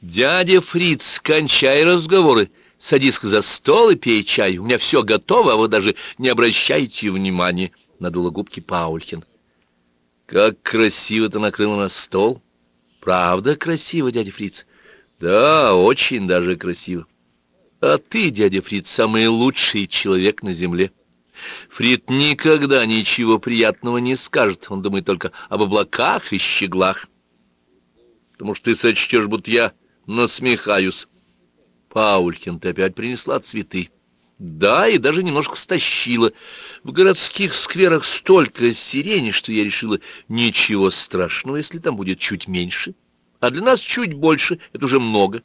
Дядя Фриц, кончай разговоры. Садись за стол и пей чай. У меня все готово, а вы даже не обращайте внимания. Надула губки Паульхин. Как красиво ты накрыла на стол. Правда красиво, дядя Фриц? Да, очень даже красиво. А ты, дядя Фрид, самый лучший человек на земле. Фрид никогда ничего приятного не скажет. Он думает только об облаках и щеглах. Потому что ты сочтешь, будто я насмехаюсь. Паулькин, ты опять принесла цветы. Да, и даже немножко стащила. В городских скверах столько сирени, что я решила, ничего страшного, если там будет чуть меньше. А для нас чуть больше, это уже много.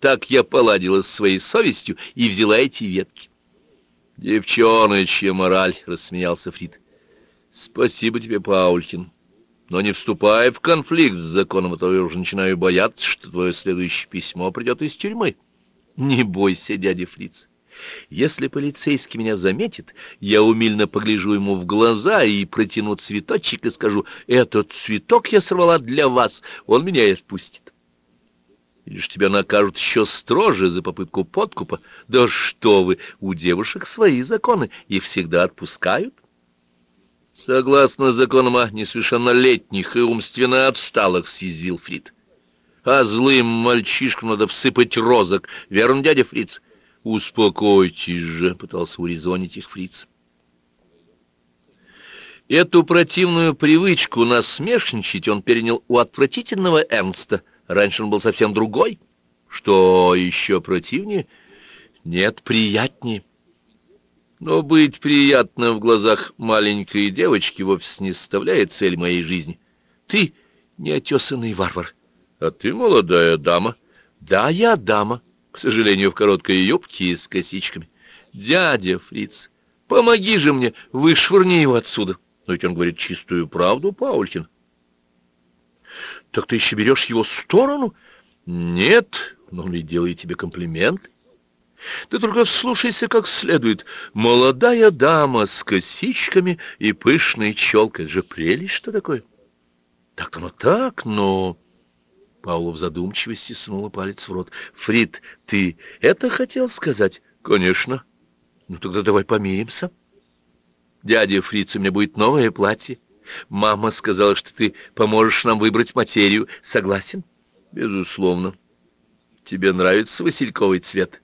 Так я поладила с своей совестью и взяла эти ветки. «Девчоночья мораль!» — рассмеялся Фрид. «Спасибо тебе, Паулькин. Но не вступай в конфликт с законом, а то я уже начинаю бояться, что твое следующее письмо придет из тюрьмы». «Не бойся, дядя Фриц. Если полицейский меня заметит, я умильно погляжу ему в глаза и протяну цветочек и скажу, «Этот цветок я сорвала для вас, он меня и отпустит». Или ж тебя накажут еще строже за попытку подкупа? Да что вы, у девушек свои законы, их всегда отпускают. Согласно законам о несовершеннолетних и умственно отсталых, съязвил Фрид. А злым мальчишкам надо всыпать розок, верно, дядя Фриц? Успокойтесь же, пытался урезонить их Фриц. Эту противную привычку насмешничать он перенял у отвратительного Эрнста — Раньше он был совсем другой. Что еще противнее? Нет, приятнее. Но быть приятным в глазах маленькой девочки вовсе не составляет цель моей жизни. Ты неотесанный варвар, а ты молодая дама. Да, я дама, к сожалению, в короткой юбке и с косичками. Дядя Фриц, помоги же мне, вышвырни его отсюда. Но ведь он говорит чистую правду, Паулькин. Так ты еще берешь его сторону? Нет, но он ведь делает тебе комплимент. Ты только слушайся как следует. Молодая дама с косичками и пышной челкой. Это же прелесть, что такое? Так оно так, но... Паула в задумчивости сунула палец в рот. «Фрид, ты это хотел сказать?» «Конечно. Ну тогда давай помиримся. Дядя Фриц, у меня будет новое платье. Мама сказала, что ты поможешь нам выбрать материю. Согласен? Безусловно. Тебе нравится васильковый цвет?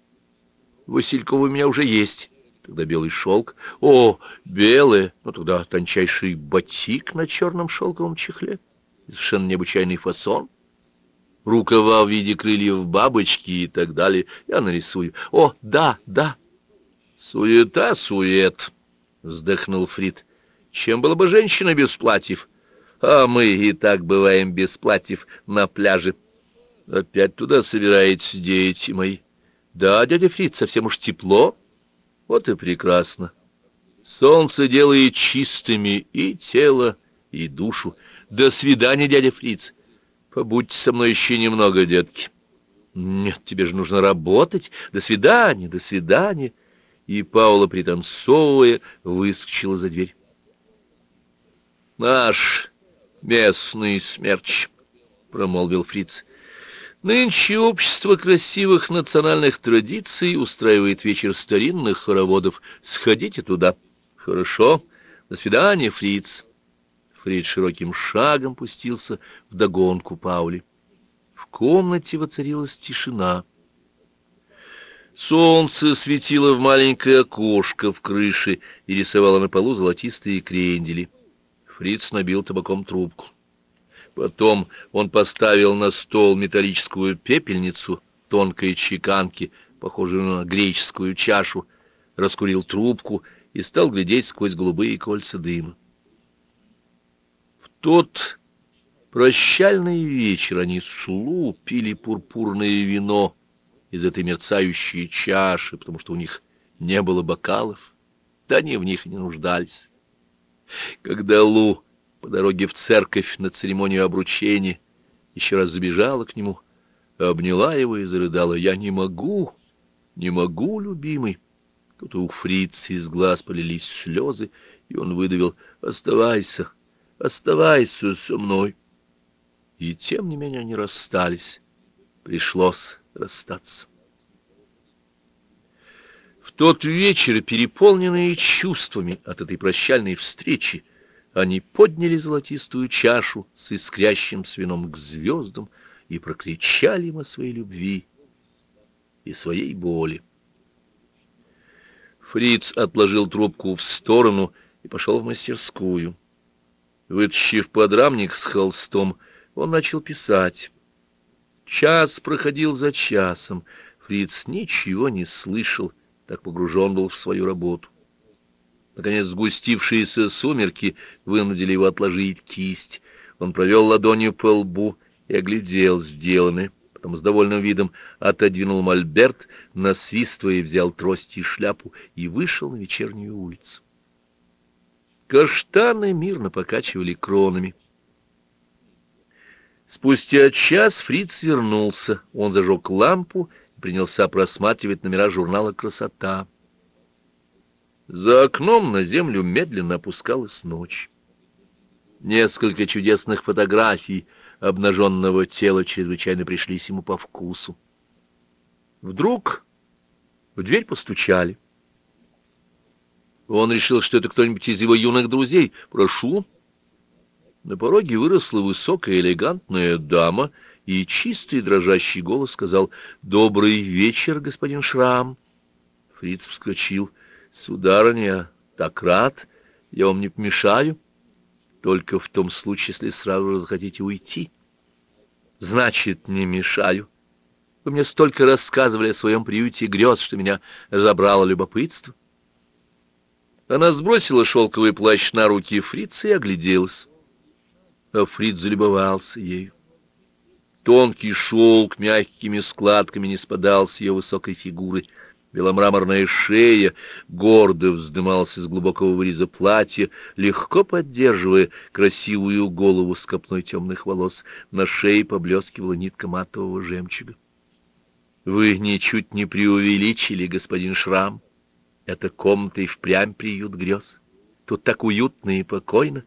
Васильковый у меня уже есть. Тогда белый шелк. О, белый. Ну тогда тончайший батик на черном шелковом чехле. Совершенно необычайный фасон. Рукава в виде крыльев бабочки и так далее. Я нарисую. О, да, да. Суета, сует, вздохнул Фрид. Чем была бы женщина без платьев? А мы и так бываем без платьев на пляже. Опять туда собираетесь, дети мои. Да, дядя Фриц, совсем уж тепло. Вот и прекрасно. Солнце делает чистыми и тело, и душу. До свидания, дядя Фриц. Побудьте со мной еще немного, детки. Нет, тебе же нужно работать. До свидания, до свидания. И Паула, пританцовывая, выскочила за дверь. «Наш местный смерч», — промолвил Фриц. «Нынче общество красивых национальных традиций устраивает вечер старинных хороводов. Сходите туда». «Хорошо. До свидания, Фриц». Фриц широким шагом пустился в догонку Паули. В комнате воцарилась тишина. Солнце светило в маленькое окошко в крыше и рисовало на полу золотистые крендели. Фриц набил табаком трубку. Потом он поставил на стол металлическую пепельницу тонкой чеканки, похожую на греческую чашу, раскурил трубку и стал глядеть сквозь голубые кольца дыма. В тот прощальный вечер они с Лу пили пурпурное вино из этой мерцающей чаши, потому что у них не было бокалов, да они в них не нуждались. Когда Лу по дороге в церковь на церемонию обручения еще раз забежала к нему, обняла его и зарыдала. «Я не могу, не могу, любимый!» Тут у фрица из глаз полились слезы, и он выдавил «Оставайся, оставайся со мной!» И тем не менее они расстались пришлось расстаться. В тот вечер, переполненные чувствами от этой прощальной встречи, они подняли золотистую чашу с искрящим свином к звездам и прокричали им о своей любви и своей боли. Фриц отложил трубку в сторону и пошел в мастерскую. Вытащив подрамник с холстом, он начал писать. Час проходил за часом. Фриц ничего не слышал, так погружен был в свою работу. Наконец сгустившиеся сумерки вынудили его отложить кисть. Он провел ладонью по лбу и оглядел сделанное. Потом с довольным видом отодвинул мольберт, насвистывая, взял трость и шляпу и вышел на вечернюю улицу. Каштаны мирно покачивали кронами. Спустя час Фриц вернулся. Он зажег лампу и принялся просматривать номера журнала «Красота». За окном на землю медленно опускалась ночь. Несколько чудесных фотографий обнаженного тела чрезвычайно пришлись ему по вкусу. Вдруг в дверь постучали. Он решил, что это кто-нибудь из его юных друзей. «Прошу». На пороге выросла высокая элегантная дама, и чистый дрожащий голос сказал «Добрый вечер, господин Шрам». Фриц вскочил. «Сударыня, так рад, я вам не помешаю, только в том случае, если сразу захотите уйти». «Значит, не мешаю. Вы мне столько рассказывали о своем приюте грез, что меня забрало любопытство». Она сбросила шелковый плащ на руки Фрица и огляделась. А Фриц залюбовался ею. Тонкий шелк мягкими складками не спадал с ее высокой фигуры — Беломраморная шея гордо вздымалась из глубокого выреза платья, легко поддерживая красивую голову с копной темных волос. На шее поблескивала нитка матового жемчуга. «Вы ничуть не преувеличили, господин Шрам. Это комната и впрямь приют грез. Тут так уютно и покойно.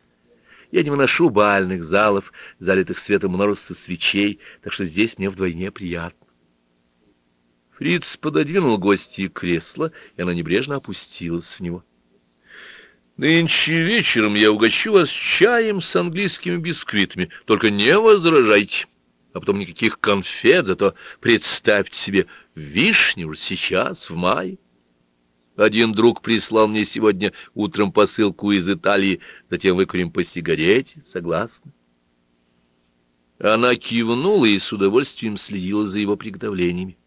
Я не выношу бальных залов, залитых светом множества свечей, так что здесь мне вдвойне приятно. Фриц пододвинул гостье кресло, и она небрежно опустилась в него. «Нынче вечером я угощу вас чаем с английскими бисквитами. Только не возражайте. А потом никаких конфет, зато представьте себе вишни уже сейчас, в мае. Один друг прислал мне сегодня утром посылку из Италии, затем выкурим по сигарете, согласна?» Она кивнула и с удовольствием следила за его приготовлениями.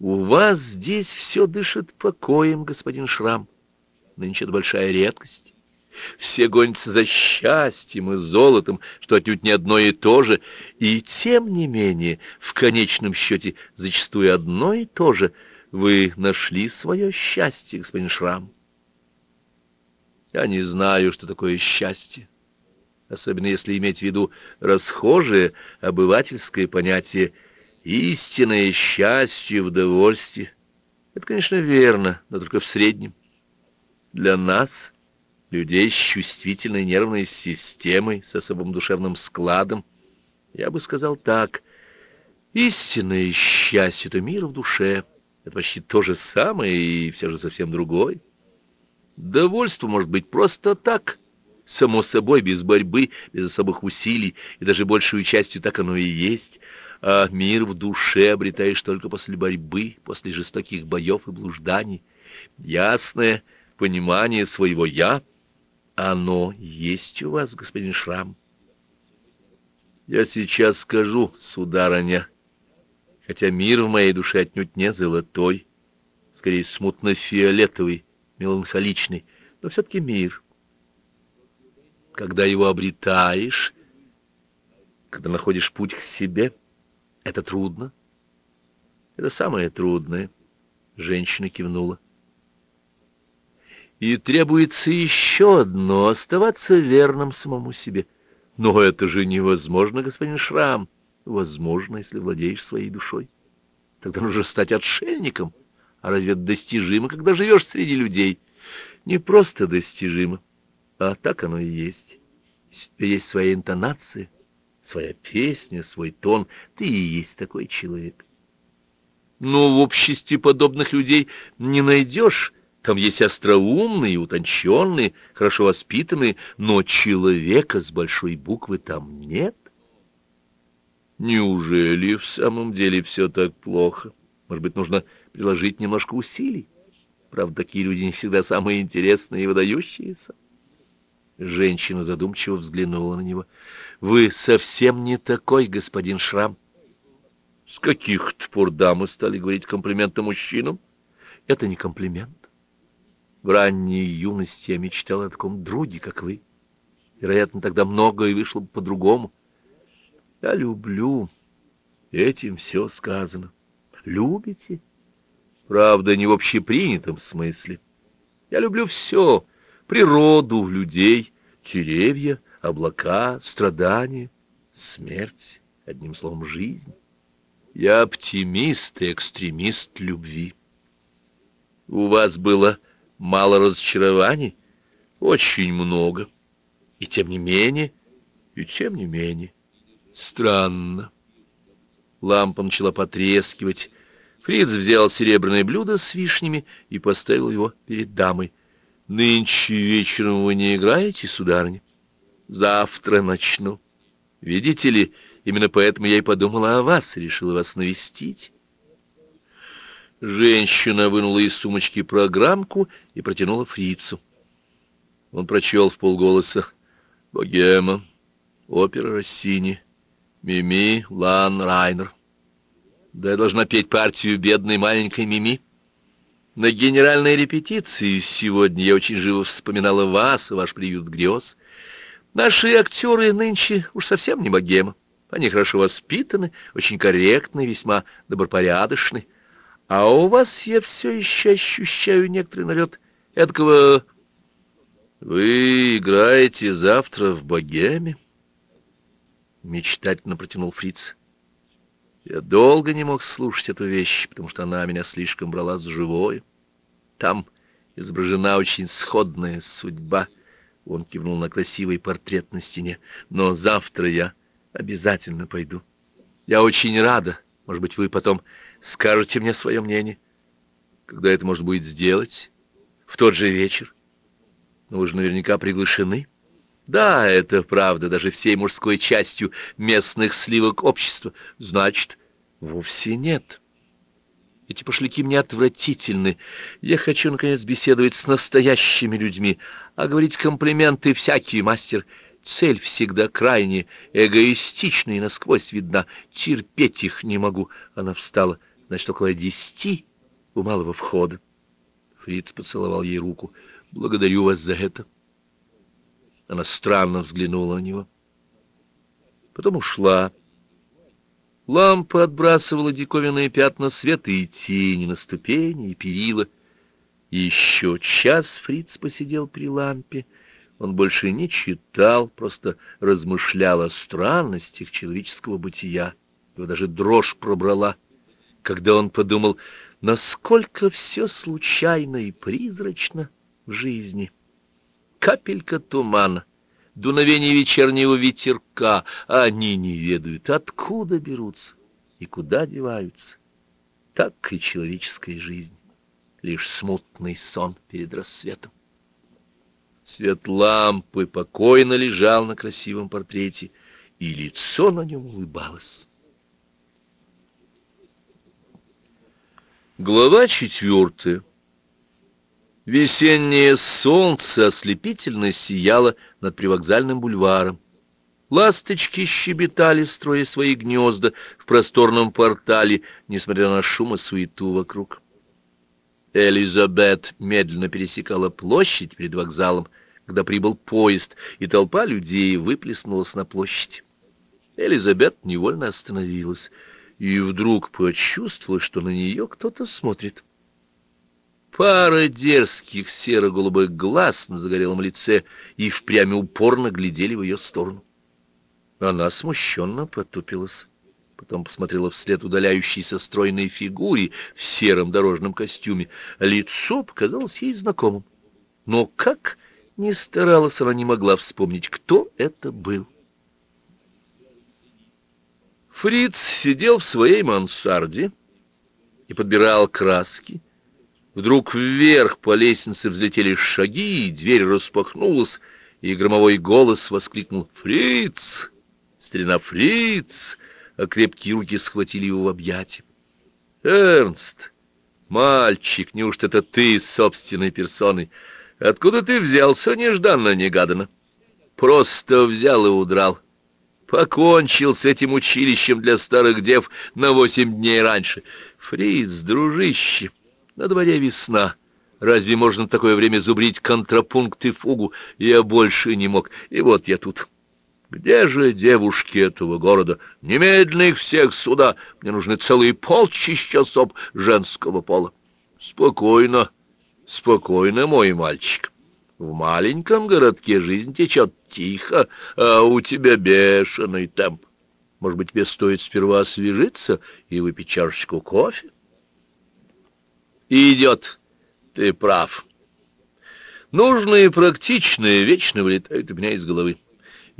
У вас здесь все дышит покоем, господин Шрам. Нынче это большая редкость. Все гонятся за счастьем и золотом, что отнюдь не одно и то же. И тем не менее, в конечном счете, зачастую одно и то же. Вы нашли свое счастье, господин Шрам. Я не знаю, что такое счастье. Особенно если иметь в виду расхожее обывательское понятие Истинное счастье в удовольствие. Это, конечно, верно, но только в среднем. Для нас, людей с чувствительной нервной системой, с особым душевным складом, я бы сказал так. Истинное счастье — это мир в душе. Это почти то же самое и все же совсем другое. Довольство может быть просто так, само собой, без борьбы, без особых усилий, и даже большую частью так оно и есть — а мир в душе обретаешь только после борьбы, после жестоких боев и блужданий. Ясное понимание своего «я» — оно есть у вас, господин Шрам. Я сейчас скажу, сударыня, хотя мир в моей душе отнюдь не золотой, скорее смутно-фиолетовый, меланхоличный, но все-таки мир. Когда его обретаешь, когда находишь путь к себе — это трудно. Это самое трудное. Женщина кивнула. И требуется еще одно — оставаться верным самому себе. Но это же невозможно, господин Шрам. Возможно, если владеешь своей душой. Тогда нужно стать отшельником. А разве это достижимо, когда живешь среди людей? Не просто достижимо, а так оно и есть. Есть своя интонация, своя песня, свой тон. Ты и есть такой человек. Но в обществе подобных людей не найдешь. Там есть остроумные, утонченные, хорошо воспитанные, но человека с большой буквы там нет. Неужели в самом деле все так плохо? Может быть, нужно приложить немножко усилий? Правда, такие люди не всегда самые интересные и выдающиеся. Женщина задумчиво взглянула на него. «Вы совсем не такой, господин Шрам». «С каких-то пор дамы стали говорить комплименты мужчинам?» «Это не комплимент. В ранней юности я мечтал о таком друге, как вы. Вероятно, тогда многое вышло бы по-другому. Я люблю. Этим все сказано. Любите? Правда, не в общепринятом смысле. Я люблю все. Природу, людей, деревья, облака, страдания, смерть, одним словом, жизнь. Я оптимист и экстремист любви. У вас было мало разочарований? Очень много. И тем не менее, и тем не менее. Странно. Лампа начала потрескивать. Фриц взял серебряное блюдо с вишнями и поставил его перед дамой. «Нынче вечером вы не играете, сударыня? Завтра начну. Видите ли, именно поэтому я и подумала о вас, решила вас навестить». Женщина вынула из сумочки программку и протянула фрицу. Он прочел в полголоса «Богема, опера Россини». Мими Лан Райнер. Да я должна петь партию бедной маленькой Мими. На генеральной репетиции сегодня я очень живо вспоминала вас и ваш приют грез. Наши актеры нынче уж совсем не богема. Они хорошо воспитаны, очень корректны, весьма добропорядочны. А у вас я все еще ощущаю некоторый налет эдакого... Вы играете завтра в богеме? — мечтательно протянул Фриц. Я долго не мог слушать эту вещь, потому что она меня слишком брала за живое. Там изображена очень сходная судьба. Он кивнул на красивый портрет на стене. Но завтра я обязательно пойду. Я очень рада. Может быть, вы потом скажете мне свое мнение. Когда это можно будет сделать? В тот же вечер. Но вы же наверняка приглашены. Да, это правда, даже всей мужской частью местных сливок общества. Значит, вовсе нет. Эти пошляки мне отвратительны. Я хочу, наконец, беседовать с настоящими людьми, а говорить комплименты всякий мастер. Цель всегда крайне эгоистична и насквозь видна. Терпеть их не могу. Она встала, значит, около десяти у малого входа. Фриц поцеловал ей руку. Благодарю вас за это. Она странно взглянула на него. Потом ушла. Лампа отбрасывала диковинные пятна света и тени на ступени и перила. Еще час Фриц посидел при лампе. Он больше не читал, просто размышлял о странностях человеческого бытия. Его даже дрожь пробрала, когда он подумал, насколько все случайно и призрачно в жизни капелька тумана, дуновение вечернего ветерка, а они не ведают, откуда берутся и куда деваются. Так и человеческая жизнь, лишь смутный сон перед рассветом. Свет лампы покойно лежал на красивом портрете, и лицо на нем улыбалось. Глава четвертая. Весеннее солнце ослепительно сияло над привокзальным бульваром. Ласточки щебетали, строя свои гнезда в просторном портале, несмотря на шум и суету вокруг. Элизабет медленно пересекала площадь перед вокзалом, когда прибыл поезд, и толпа людей выплеснулась на площадь. Элизабет невольно остановилась и вдруг почувствовала, что на нее кто-то смотрит. Пара дерзких серо-голубых глаз на загорелом лице и впрямь упорно глядели в ее сторону. Она смущенно потупилась. Потом посмотрела вслед удаляющейся стройной фигуре в сером дорожном костюме. Лицо показалось ей знакомым. Но как ни старалась, она не могла вспомнить, кто это был. Фриц сидел в своей мансарде и подбирал краски. Вдруг вверх по лестнице взлетели шаги, и дверь распахнулась, и громовой голос воскликнул «Фриц! Старина Фриц!» А крепкие руки схватили его в объятия. «Эрнст, мальчик, неужто это ты собственной персоной? Откуда ты взялся нежданно-негаданно?» «Просто взял и удрал. Покончил с этим училищем для старых дев на восемь дней раньше. Фриц, дружище, на дворе весна». Разве можно в такое время зубрить контрапункт и фугу? Я больше не мог, и вот я тут. Где же девушки этого города? Немедленно их всех сюда. Мне нужны целые полчища особ женского пола. Спокойно, спокойно, мой мальчик. В маленьком городке жизнь течет тихо, а у тебя бешеный темп. Может быть, тебе стоит сперва освежиться и выпить чашечку кофе? Идет. Ты прав. Нужные практичные вечно вылетают у меня из головы.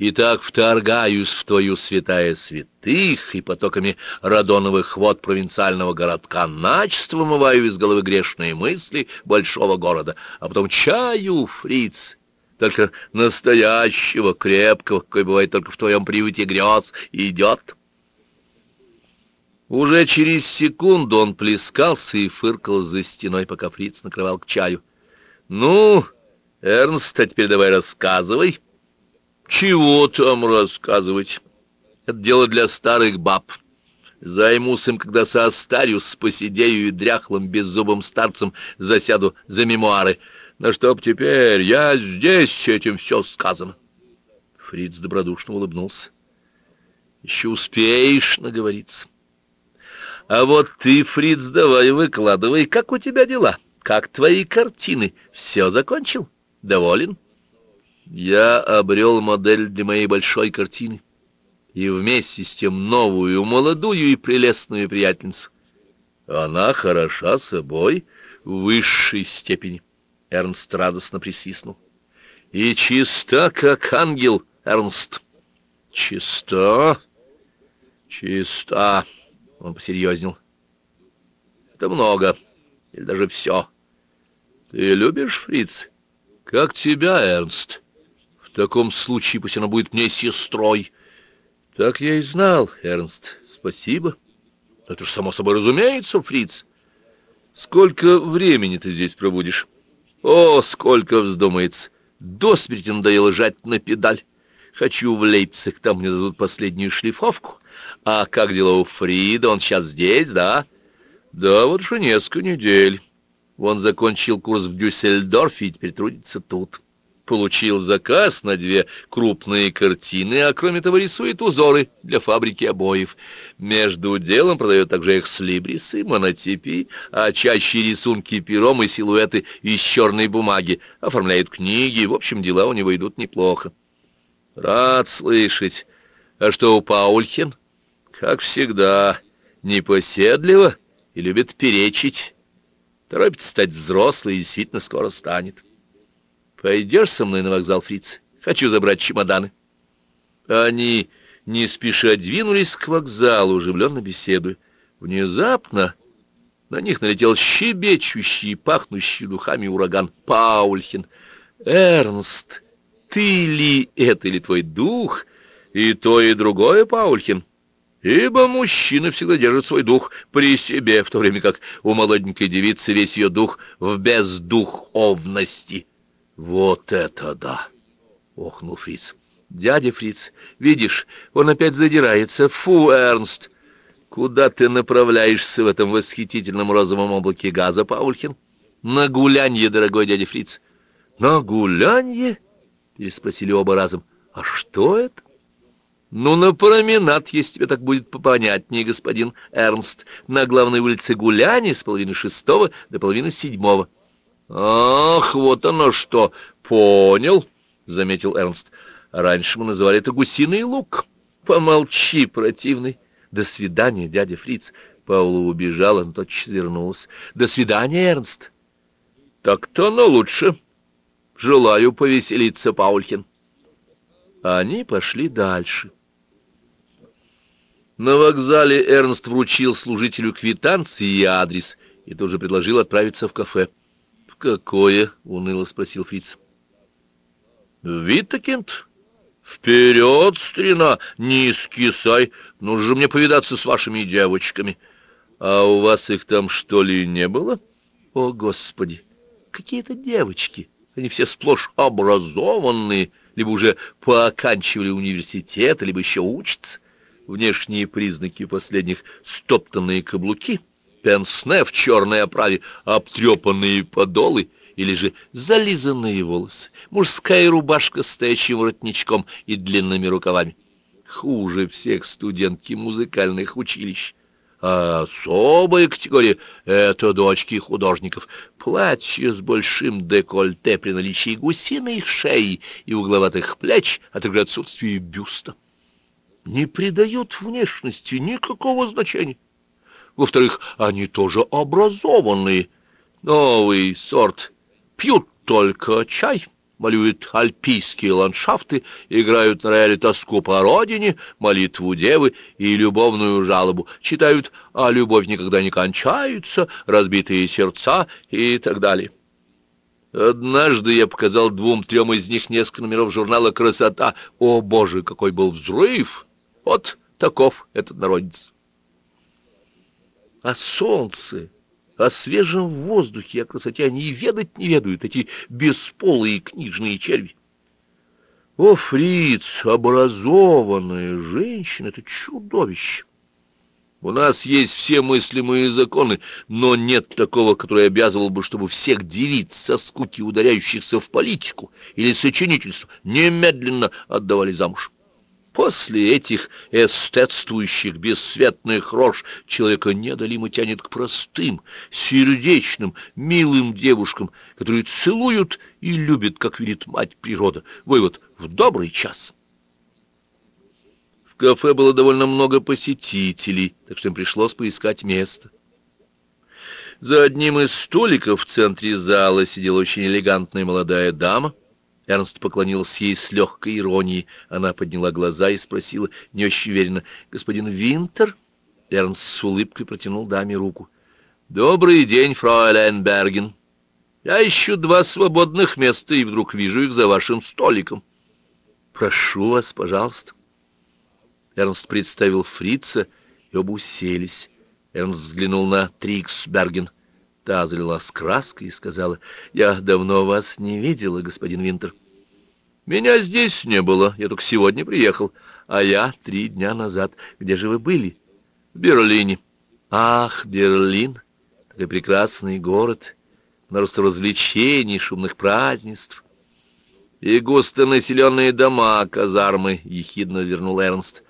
И так вторгаюсь в твою святая святых и потоками радоновых вод провинциального городка начисто вымываю из головы грешные мысли большого города, а потом чаю, фриц, только настоящего, крепкого, какой бывает только в твоем приюте грез, идет. Уже через секунду он плескался и фыркал за стеной, пока фриц накрывал к чаю. «Ну, Эрнст, а теперь давай рассказывай». Чего там рассказывать? Это дело для старых баб. Займусь им, когда состарюсь, посидею и дряхлым беззубым старцем засяду за мемуары. Но чтоб теперь я здесь, этим все сказано. Фриц добродушно улыбнулся. Еще успеешь наговориться. А вот ты, Фриц, давай выкладывай, как у тебя дела? Как твои картины? Все закончил? Доволен? — я обрел модель для моей большой картины и вместе с тем новую, молодую и прелестную приятельницу. Она хороша собой в высшей степени. Эрнст радостно присвистнул. И чиста, как ангел, Эрнст. Чиста, чиста. Он посерьезнел. Это много, или даже все. Ты любишь, фриц? Как тебя, Эрнст? В таком случае пусть она будет мне сестрой. Так я и знал, Эрнст. Спасибо. Это же само собой разумеется, фриц. Сколько времени ты здесь пробудешь? О, сколько вздумается. До смерти надоело жать на педаль. Хочу в Лейпциг, там мне дадут последнюю шлифовку. А как дела у Фрида? Он сейчас здесь, да? Да, вот уже несколько недель. Он закончил курс в Дюссельдорфе и теперь трудится тут получил заказ на две крупные картины, а кроме того рисует узоры для фабрики обоев. Между делом продает также экслибрисы, монотипии, а чаще рисунки пером и силуэты из черной бумаги, оформляет книги, в общем, дела у него идут неплохо. Рад слышать. А что у Паульхен? Как всегда, непоседливо и любит перечить. Торопится стать взрослой и действительно скоро станет. Пойдешь со мной на вокзал, фриц? Хочу забрать чемоданы. Они не спеша двинулись к вокзалу, оживленно беседуя. Внезапно на них налетел щебечущий, пахнущий духами ураган Паульхин. «Эрнст, ты ли это или твой дух? И то, и другое, Паульхин?» Ибо мужчина всегда держит свой дух при себе, в то время как у молоденькой девицы весь ее дух в бездуховности. «Вот это да!» — охнул Фриц. «Дядя Фриц, видишь, он опять задирается. Фу, Эрнст! Куда ты направляешься в этом восхитительном розовом облаке газа, Паулькин?» «На гулянье, дорогой дядя Фриц!» «На гулянье?» — переспросили оба разом. «А что это?» «Ну, на променад, если тебе так будет попонятнее, господин Эрнст, на главной улице гуляния с половины шестого до половины седьмого». «Ах, вот оно что! Понял!» — заметил Эрнст. «Раньше мы называли это гусиный лук. Помолчи, противный. До свидания, дядя Фриц». Паула убежала, но тотчас вернулась. «До свидания, Эрнст». «Так-то оно лучше. Желаю повеселиться, Паулькин». Они пошли дальше. На вокзале Эрнст вручил служителю квитанции и адрес, и тут же предложил отправиться в кафе. «В какое?» — уныло спросил Фриц. «Витакент? Вперед, старина! Не скисай! Нужно же мне повидаться с вашими девочками. А у вас их там, что ли, не было? О, Господи! Какие-то девочки! Они все сплошь образованные, либо уже пооканчивали университет, либо еще учатся. Внешние признаки последних — стоптанные каблуки, пенсне в черной оправе, обтрепанные подолы или же зализанные волосы, мужская рубашка с стоячим воротничком и длинными рукавами. Хуже всех студентки музыкальных училищ. А особая категория — это дочки художников. Платье с большим декольте при наличии гусиной шеи и угловатых плеч, а также отсутствии бюста не придают внешности никакого значения. Во-вторых, они тоже образованные. Новый сорт. Пьют только чай, малюют альпийские ландшафты, играют на рояле тоску по родине, молитву девы и любовную жалобу, читают «А любовь никогда не кончается», «Разбитые сердца» и так далее. Однажды я показал двум-трем из них несколько номеров журнала «Красота». О, боже, какой был взрыв! Вот таков этот народец. О солнце, о свежем воздухе, о красоте они и ведать не ведают, эти бесполые книжные черви. О, фриц, образованная женщина — это чудовище. У нас есть все мыслимые законы, но нет такого, который обязывал бы, чтобы всех девиц со скуки, ударяющихся в политику или сочинительство, немедленно отдавали замуж. После этих эстетствующих бесцветных рож человека недолимо тянет к простым, сердечным, милым девушкам, которые целуют и любят, как велит мать природа. Вывод в добрый час. В кафе было довольно много посетителей, так что им пришлось поискать место. За одним из столиков в центре зала сидела очень элегантная молодая дама, Эрнст поклонился ей с легкой иронией. Она подняла глаза и спросила не очень уверенно, «Господин Винтер?» Эрнст с улыбкой протянул даме руку. «Добрый день, фройляйн Берген. Я ищу два свободных места и вдруг вижу их за вашим столиком. Прошу вас, пожалуйста». Эрнст представил фрица, и оба уселись. Эрнст взглянул на Трикс Берген. Та залилась краской и сказала, «Я давно вас не видела, господин Винтер». «Меня здесь не было, я только сегодня приехал, а я три дня назад. Где же вы были?» «В Берлине». «Ах, Берлин, такой прекрасный город, множество развлечений, шумных празднеств». «И густонаселенные дома, казармы», — ехидно вернул Эрнст.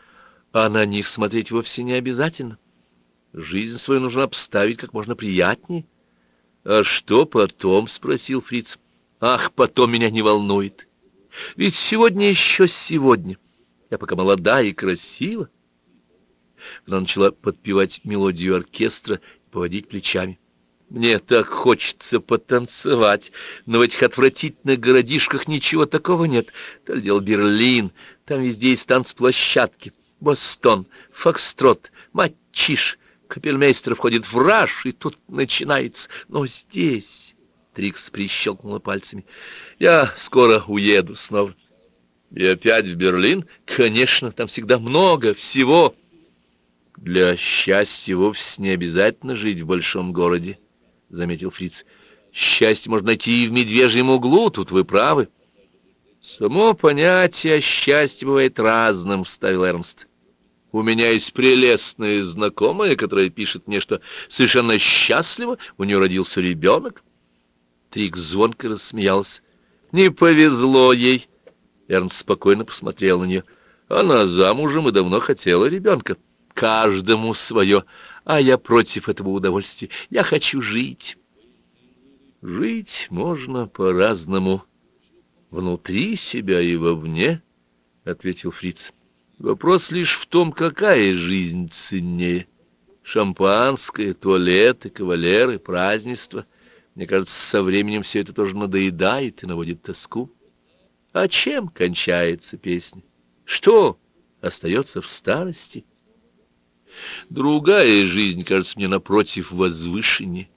«А на них смотреть вовсе не обязательно. Жизнь свою нужно обставить как можно приятнее». «А что потом?» — спросил Фриц. «Ах, потом меня не волнует. Ведь сегодня еще сегодня. Я пока молода и красива». Она начала подпевать мелодию оркестра и поводить плечами. «Мне так хочется потанцевать, но в этих отвратительных городишках ничего такого нет. То дело Берлин, там везде есть танцплощадки, Бостон, Фокстрот, Матчиш, Капельмейстер входит в раж, и тут начинается. Но здесь... Трикс прищелкнула пальцами. Я скоро уеду снова. И опять в Берлин? Конечно, там всегда много всего. Для счастья вовсе не обязательно жить в большом городе, заметил Фриц. Счастье можно найти и в медвежьем углу, тут вы правы. Само понятие счастья бывает разным, вставил Эрнст. У меня есть прелестная знакомая, которая пишет мне, что совершенно счастлива, у нее родился ребенок. Трик звонко рассмеялся. Не повезло ей. Эрнст спокойно посмотрел на нее. Она замужем и давно хотела ребенка. Каждому свое, а я против этого удовольствия. Я хочу жить. Жить можно по-разному. Внутри себя и вовне, — ответил Фриц. Вопрос лишь в том, какая жизнь ценнее. Шампанское, туалеты, кавалеры, празднества. Мне кажется, со временем все это тоже надоедает и наводит тоску. А чем кончается песня? Что остается в старости? Другая жизнь кажется мне, напротив, возвышеннее.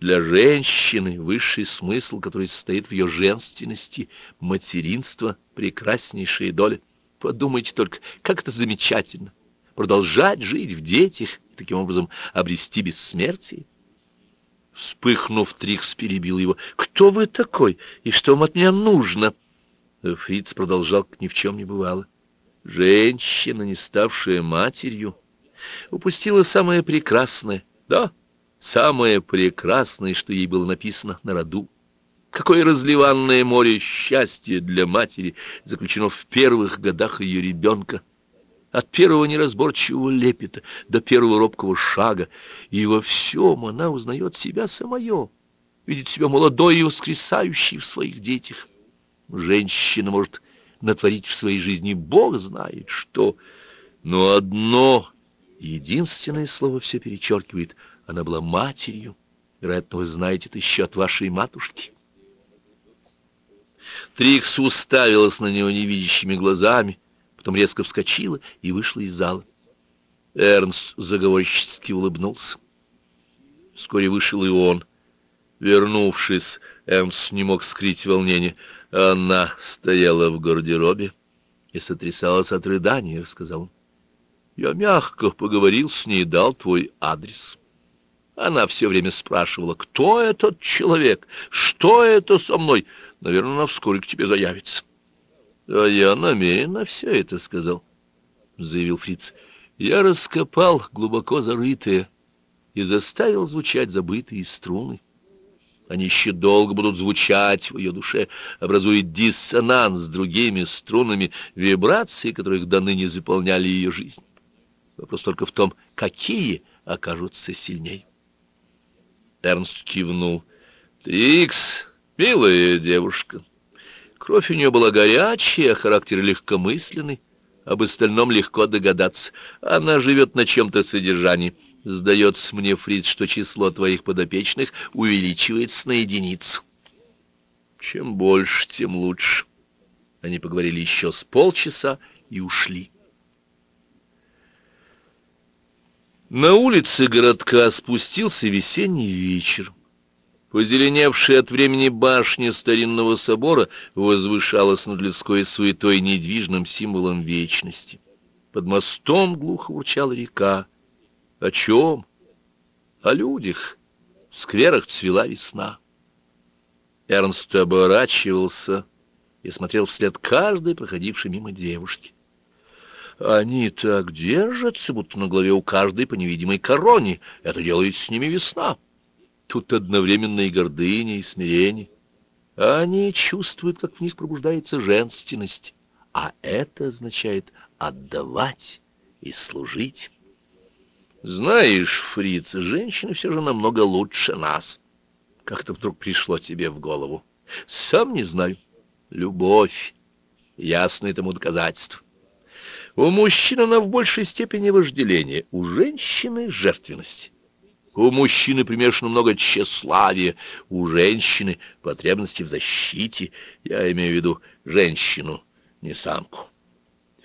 Для женщины высший смысл, который состоит в ее женственности, материнство, прекраснейшая доля. Подумайте только, как это замечательно. Продолжать жить в детях и таким образом обрести бессмертие. Вспыхнув, Трикс перебил его. «Кто вы такой? И что вам от меня нужно?» Фриц продолжал, как ни в чем не бывало. Женщина, не ставшая матерью, упустила самое прекрасное, да, самое прекрасное, что ей было написано на роду. Какое разливанное море счастья для матери заключено в первых годах ее ребенка, от первого неразборчивого лепета до первого робкого шага, и во всем она узнает себя самое, видит себя молодой и воскресающей в своих детях. Женщина может натворить в своей жизни, Бог знает что, но одно, единственное слово все перечеркивает, она была матерью, вероятно, вы знаете это еще от вашей матушки. Трикс уставилась на него невидящими глазами, потом резко вскочила и вышла из зала. Эрнст заговорщически улыбнулся. Вскоре вышел и он. Вернувшись, Эрнст не мог скрыть волнение. Она стояла в гардеробе и сотрясалась от рыдания, сказал он. Я мягко поговорил с ней и дал твой адрес. Она все время спрашивала, кто этот человек, что это со мной. Наверное, она вскоре к тебе заявится. А я намеренно все это сказал, заявил Фриц. Я раскопал глубоко зарытые и заставил звучать забытые струны. Они еще долго будут звучать в ее душе, образуя диссонанс с другими струнами, вибрации, которых до ныне заполняли ее жизнь. Вопрос только в том, какие окажутся сильней. Эрнст кивнул. «Трикс, милая девушка». Кровь у нее была горячая, характер легкомысленный. Об остальном легко догадаться. Она живет на чем-то содержании. Сдается мне, Фрид, что число твоих подопечных увеличивается на единицу. Чем больше, тем лучше. Они поговорили еще с полчаса и ушли. На улице городка спустился весенний вечер. Позеленевшая от времени башня старинного собора возвышалась над людской суетой недвижным символом вечности. Под мостом глухо урчала река. О чем? О людях. В скверах цвела весна. Эрнст оборачивался и смотрел вслед каждой проходившей мимо девушки. Они так держатся, будто на голове у каждой по невидимой короне. Это делает с ними весна. Тут одновременно и гордыня, и смирение. Они чувствуют, как в них пробуждается женственность, а это означает отдавать и служить. Знаешь, фриц, женщины все же намного лучше нас. Как-то вдруг пришло тебе в голову. Сам не знаю. Любовь. Ясное тому доказательство. У мужчин она в большей степени вожделение, у женщины — жертвенность. У мужчины примешано много тщеславия, у женщины — потребности в защите. Я имею в виду женщину, не самку.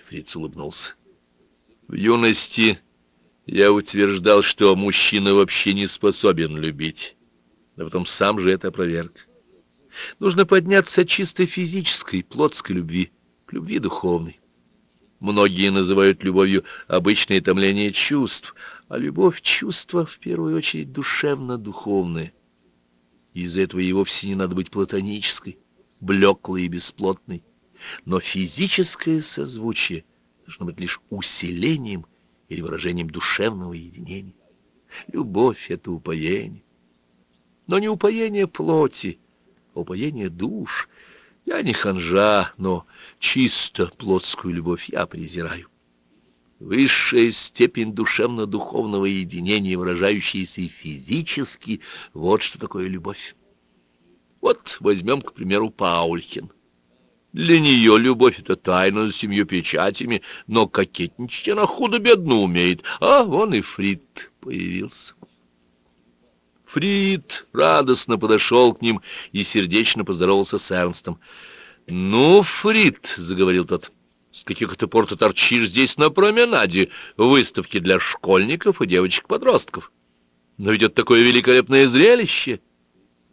Фриц улыбнулся. В юности я утверждал, что мужчина вообще не способен любить, но потом сам же это опроверг. Нужно подняться от чисто физической, плотской любви к любви духовной. Многие называют любовью обычное томление чувств, а любовь — чувство, в первую очередь, душевно-духовное. Из-за этого и вовсе не надо быть платонической, блеклой и бесплотной. Но физическое созвучие должно быть лишь усилением или выражением душевного единения. Любовь — это упоение. Но не упоение плоти, а упоение душ. Я не ханжа, но чисто плотскую любовь я презираю. Высшая степень душевно-духовного единения, выражающаяся и физически, вот что такое любовь. Вот возьмем, к примеру, Паульхин. Для нее любовь — это тайна за семью печатями, но кокетничать она худо-бедно умеет. А вон и Фрид появился. Фрид радостно подошел к ним и сердечно поздоровался с Эрнстом. «Ну, Фрид», — заговорил тот, — С каких это пор ты торчишь здесь на променаде, выставки для школьников и девочек-подростков? Но ведь это такое великолепное зрелище.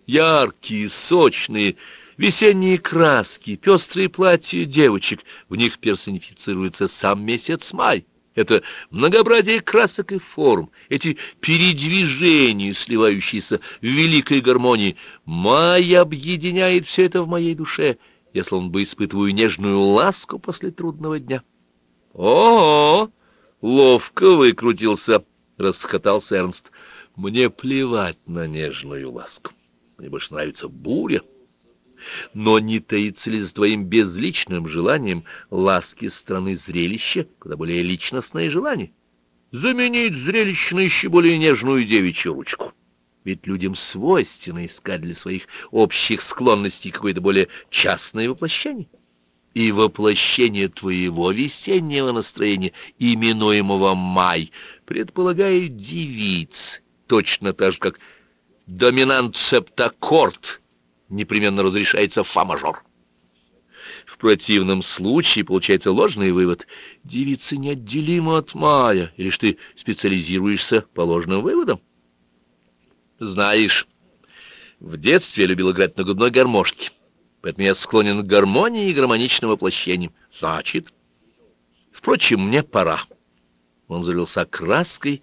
Яркие, сочные, весенние краски, пестрые платья девочек. В них персонифицируется сам месяц май. Это многообразие красок и форм, эти передвижения, сливающиеся в великой гармонии. Май объединяет все это в моей душе — я словно бы испытываю нежную ласку после трудного дня. О, -о, -о ловко выкрутился, расхотался Эрнст. Мне плевать на нежную ласку. Мне больше нравится буря. Но не таится ли с твоим безличным желанием ласки страны зрелища, куда более личностное желание? Заменить зрелище на еще более нежную девичью ручку. Ведь людям свойственно искать для своих общих склонностей какое-то более частное воплощение. И воплощение твоего весеннего настроения, именуемого май, предполагает девиц, точно так же, как доминант септаккорд непременно разрешается фа-мажор. В противном случае получается ложный вывод. Девица неотделима от мая, или ты специализируешься по ложным выводам? Знаешь, в детстве я любил играть на губной гармошке, поэтому я склонен к гармонии и гармоничным воплощениям. Значит, впрочем, мне пора. Он залился краской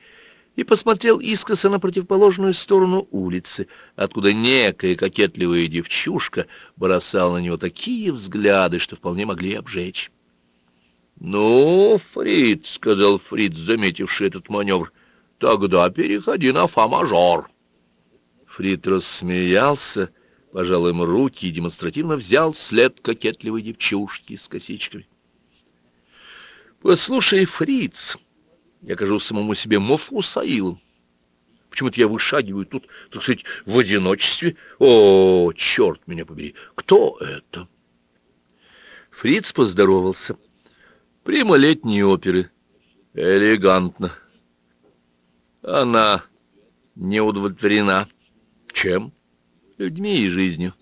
и посмотрел искоса на противоположную сторону улицы, откуда некая кокетливая девчушка бросала на него такие взгляды, что вполне могли обжечь. «Ну, Фрид, сказал Фрид, заметивший этот маневр, — «тогда переходи на фа-мажор». Фрид рассмеялся, пожал им руки и демонстративно взял след кокетливой девчушки с косичками. «Послушай, Фриц, я кажу самому себе Мофусаилом. Почему-то я вышагиваю тут, так сказать, в одиночестве. О, черт меня побери, кто это?» Фриц поздоровался. «Прима летней оперы. Элегантно. Она не удовлетворена». Чем? Людьми и жизнью.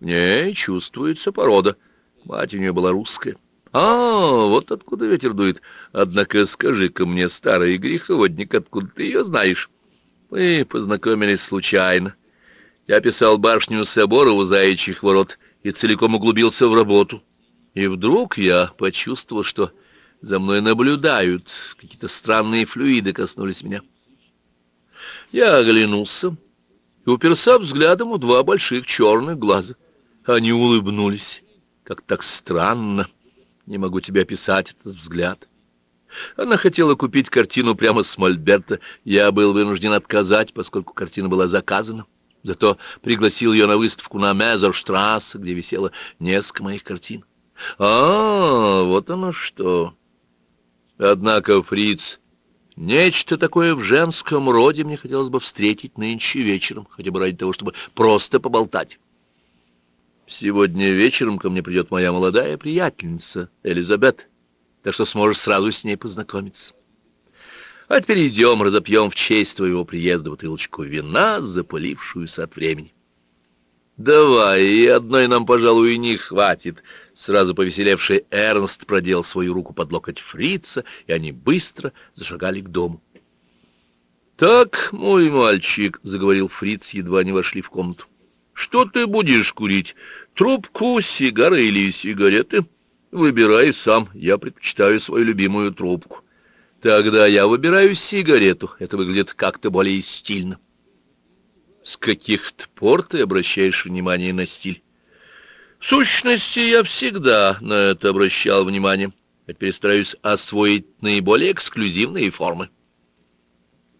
В ней чувствуется порода. Мать у нее была русская. А, вот откуда ветер дует. Однако скажи-ка мне, старый греховодник, откуда ты ее знаешь? Мы познакомились случайно. Я писал башню собора у заячьих ворот и целиком углубился в работу. И вдруг я почувствовал, что за мной наблюдают, какие-то странные флюиды коснулись меня. Я оглянулся и уперся взглядом в два больших черных глаза. Они улыбнулись, как так странно. Не могу тебе описать этот взгляд. Она хотела купить картину прямо с Мольберта. Я был вынужден отказать, поскольку картина была заказана. Зато пригласил ее на выставку на Мезерштрассе, где висело несколько моих картин. А, вот оно что. Однако Фриц Нечто такое в женском роде мне хотелось бы встретить нынче вечером, хотя бы ради того, чтобы просто поболтать. Сегодня вечером ко мне придет моя молодая приятельница Элизабет, так что сможешь сразу с ней познакомиться. А теперь идем, разопьем в честь твоего приезда бутылочку вина, запылившуюся от времени. Давай, и одной нам, пожалуй, не хватит, Сразу повеселевший Эрнст продел свою руку под локоть фрица, и они быстро зашагали к дому. «Так, мой мальчик», — заговорил фриц, едва не вошли в комнату, — «что ты будешь курить? Трубку, сигары или сигареты? Выбирай сам, я предпочитаю свою любимую трубку. Тогда я выбираю сигарету, это выглядит как-то более стильно». «С каких-то пор ты обращаешь внимание на стиль?» В сущности, я всегда на это обращал внимание. Я перестараюсь освоить наиболее эксклюзивные формы.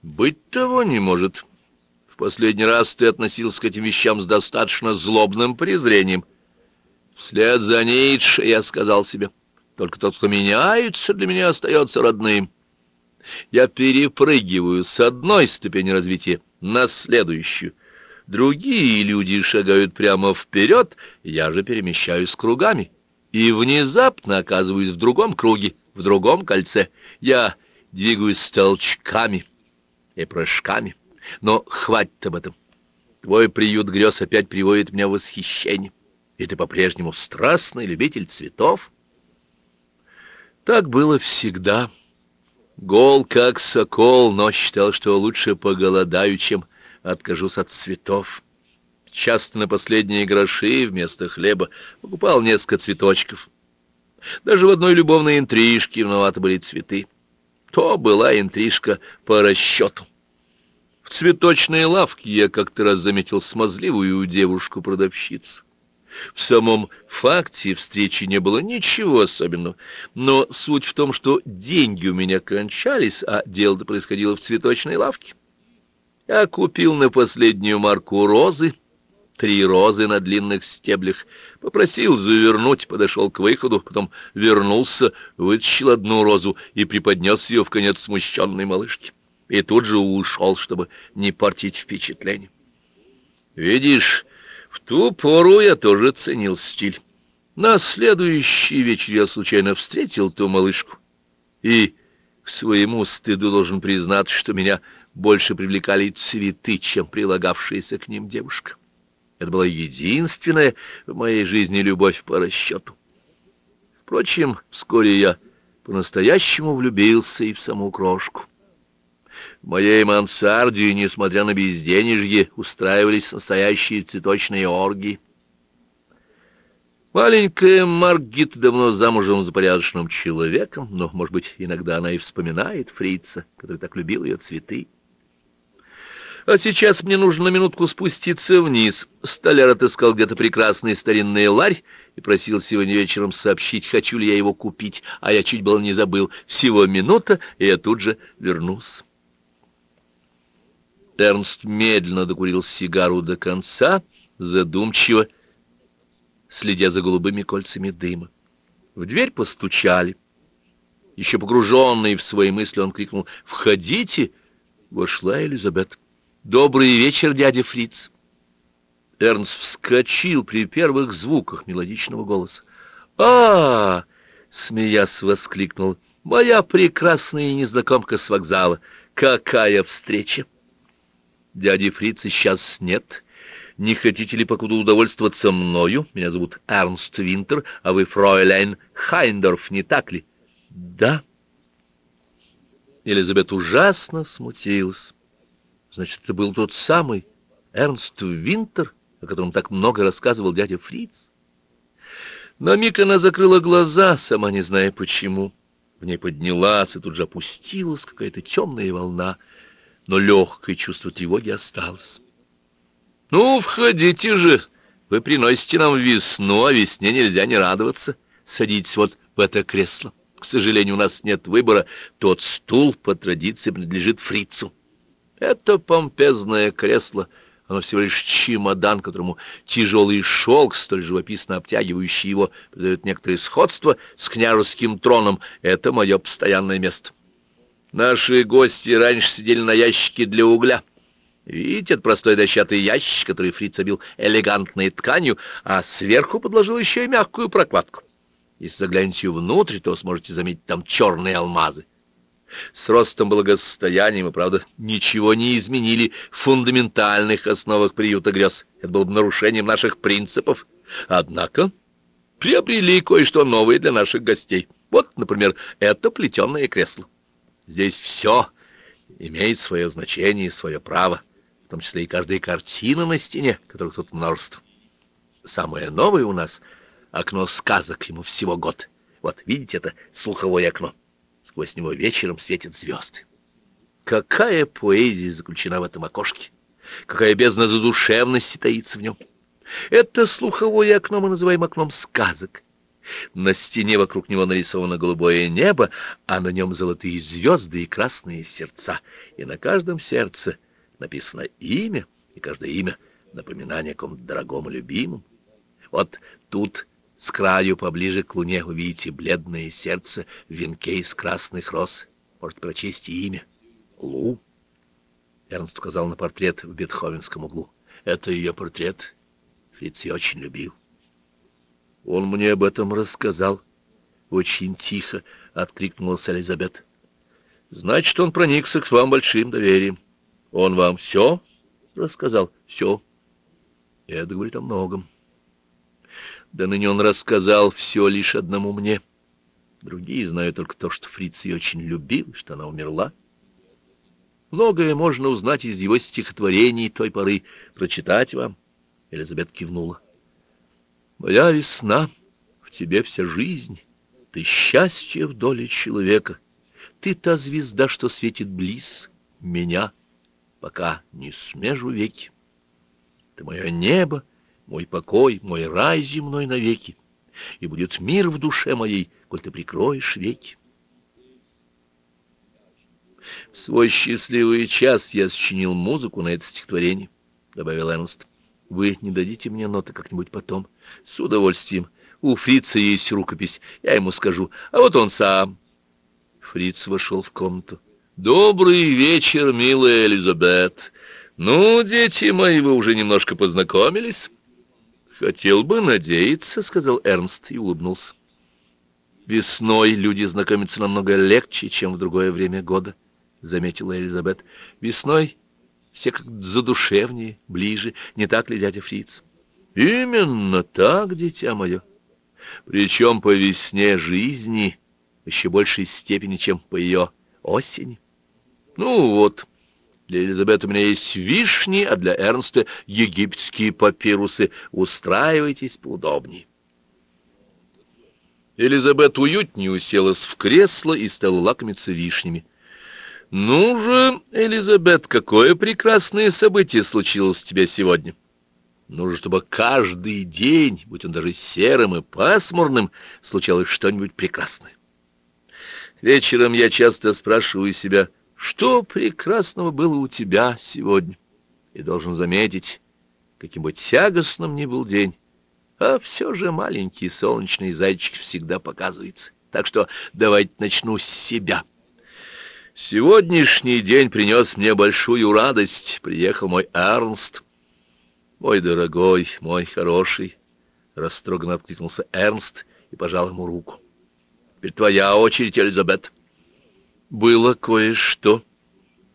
Быть того не может. В последний раз ты относился к этим вещам с достаточно злобным презрением. Вслед за Ницше я сказал себе, только тот, кто меняется, для меня остается родным. Я перепрыгиваю с одной ступени развития на следующую — Другие люди шагают прямо вперед, я же перемещаюсь кругами. И внезапно оказываюсь в другом круге, в другом кольце. Я двигаюсь толчками и прыжками. Но хватит об этом. Твой приют грез опять приводит меня в восхищение. И ты по-прежнему страстный любитель цветов. Так было всегда. Гол, как сокол, но считал, что лучше поголодаю, чем откажусь от цветов. Часто на последние гроши вместо хлеба покупал несколько цветочков. Даже в одной любовной интрижке виноваты были цветы. То была интрижка по расчету. В цветочной лавке я как-то раз заметил смазливую девушку-продавщицу. В самом факте встречи не было ничего особенного, но суть в том, что деньги у меня кончались, а дело-то происходило в цветочной лавке. Я купил на последнюю марку розы, три розы на длинных стеблях, попросил завернуть, подошел к выходу, потом вернулся, вытащил одну розу и преподнес ее в конец смущенной малышки. И тут же ушел, чтобы не портить впечатление. Видишь, в ту пору я тоже ценил стиль. На следующий вечер я случайно встретил ту малышку. И к своему стыду должен признать, что меня больше привлекали цветы, чем прилагавшаяся к ним девушка. Это была единственная в моей жизни любовь по расчету. Впрочем, вскоре я по-настоящему влюбился и в саму крошку. В моей мансарде, несмотря на безденежье, устраивались настоящие цветочные оргии. Маленькая Маргит давно замужем за порядочным человеком, но, может быть, иногда она и вспоминает фрица, который так любил ее цветы. А сейчас мне нужно на минутку спуститься вниз. Столяр отыскал где-то прекрасный старинный ларь и просил сегодня вечером сообщить, хочу ли я его купить, а я чуть было не забыл. Всего минута, и я тут же вернусь. Эрнст медленно докурил сигару до конца, задумчиво, следя за голубыми кольцами дыма. В дверь постучали. Еще погруженный в свои мысли, он крикнул «Входите!» Вошла Элизабет. «Добрый вечер, дядя Фриц!» Эрнст вскочил при первых звуках мелодичного голоса. а, -а, -а смеясь, воскликнул. «Моя прекрасная незнакомка с вокзала! Какая встреча!» «Дяди Фрица сейчас нет. Не хотите ли покуда удовольствоваться мною? Меня зовут Эрнст Винтер, а вы фройляйн Хайндорф, не так ли?» «Да». Елизабет ужасно смутилась. Значит, это был тот самый Эрнст Винтер, о котором так много рассказывал дядя Фриц. На миг она закрыла глаза, сама не зная почему. В ней поднялась и тут же опустилась какая-то темная волна, но легкое чувство тревоги осталось. «Ну, входите же! Вы приносите нам весну, а весне нельзя не радоваться. Садитесь вот в это кресло. К сожалению, у нас нет выбора. Тот стул по традиции принадлежит фрицу. Это помпезное кресло, оно всего лишь чемодан, которому тяжелый шелк, столь живописно обтягивающий его, придает некоторое сходство с княжеским троном. Это мое постоянное место. Наши гости раньше сидели на ящике для угля. Видите, это простой дощатый ящик, который фриц обил элегантной тканью, а сверху подложил еще и мягкую прокладку. Если заглянете внутрь, то сможете заметить там черные алмазы. С ростом благосостояния мы, правда, ничего не изменили в фундаментальных основах приюта грез. Это было бы нарушением наших принципов. Однако приобрели кое-что новое для наших гостей. Вот, например, это плетеное кресло. Здесь все имеет свое значение и свое право, в том числе и каждая картина на стене, которых тут множество. Самое новое у нас — окно сказок, ему всего год. Вот, видите, это слуховое окно. Сквозь него вечером светят звезды. Какая поэзия заключена в этом окошке! Какая бездна задушевности таится в нем! Это слуховое окно мы называем окном сказок. На стене вокруг него нарисовано голубое небо, а на нем золотые звезды и красные сердца. И на каждом сердце написано имя, и каждое имя — напоминание о ком-то дорогом и любимом. Вот тут с краю поближе к луне увидите бледное сердце в венке из красных роз. Может прочесть имя. Лу. Эрнст указал на портрет в бетховенском углу. Это ее портрет. Фриц очень любил. Он мне об этом рассказал. Очень тихо откликнулась Элизабет. Значит, он проникся к вам большим доверием. Он вам все рассказал? Все. Это говорит о многом. Да ныне он рассказал все лишь одному мне. Другие знают только то, что Фриц ее очень любил, что она умерла. Многое можно узнать из его стихотворений той поры, прочитать вам. Элизабет кивнула. Моя весна, в тебе вся жизнь, ты счастье в доле человека. Ты та звезда, что светит близ меня, пока не смежу веки. Ты мое небо, мой покой, мой рай земной навеки, и будет мир в душе моей, коль ты прикроешь веки. В свой счастливый час я сочинил музыку на это стихотворение, — добавил Эрнст. Вы не дадите мне ноты как-нибудь потом? С удовольствием. У фрица есть рукопись, я ему скажу. А вот он сам. Фриц вошел в комнату. «Добрый вечер, милая Элизабет. Ну, дети мои, вы уже немножко познакомились?» «Хотел бы надеяться», — сказал Эрнст и улыбнулся. «Весной люди знакомятся намного легче, чем в другое время года», — заметила Элизабет. «Весной все как задушевнее, ближе, не так ли, дядя Фриц?» «Именно так, дитя мое. Причем по весне жизни еще большей степени, чем по ее осени. Ну вот». Для Елизабет у меня есть вишни, а для Эрнста египетские папирусы. Устраивайтесь поудобнее. Елизабет уютнее уселась в кресло и стала лакомиться вишнями. «Ну же, Элизабет, какое прекрасное событие случилось у тебя сегодня!» Нужно, чтобы каждый день, будь он даже серым и пасмурным, случалось что-нибудь прекрасное. Вечером я часто спрашиваю себя, что прекрасного было у тебя сегодня? И должен заметить, каким бы тягостным ни был день, а все же маленький солнечный зайчик всегда показывается. Так что давайте начну с себя. Сегодняшний день принес мне большую радость. Приехал мой Эрнст. Мой дорогой, мой хороший. Растроганно откликнулся Эрнст и пожал ему руку. Теперь твоя очередь, Элизабет. Было кое-что,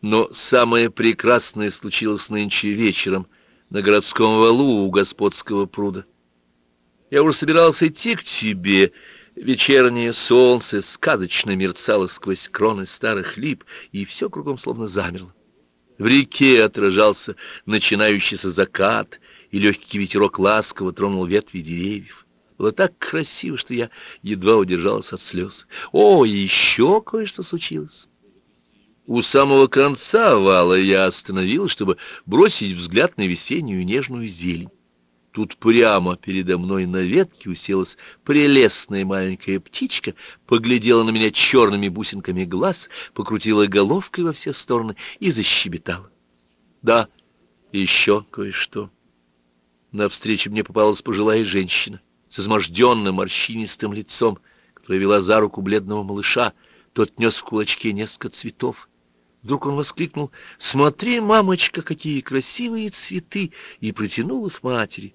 но самое прекрасное случилось нынче вечером на городском валу у господского пруда. Я уже собирался идти к тебе. Вечернее солнце сказочно мерцало сквозь кроны старых лип, и все кругом словно замерло. В реке отражался начинающийся закат, и легкий ветерок ласково тронул ветви деревьев. Было так красиво, что я едва удержалась от слез. О, еще кое-что случилось. У самого конца вала я остановилась, чтобы бросить взгляд на весеннюю нежную зелень. Тут прямо передо мной на ветке уселась прелестная маленькая птичка, поглядела на меня черными бусинками глаз, покрутила головкой во все стороны и защебетала. Да, еще кое-что. Навстречу мне попалась пожилая женщина с изможденным морщинистым лицом, которая вела за руку бледного малыша. Тот нес в кулачке несколько цветов. Вдруг он воскликнул «Смотри, мамочка, какие красивые цветы!» и протянул их матери.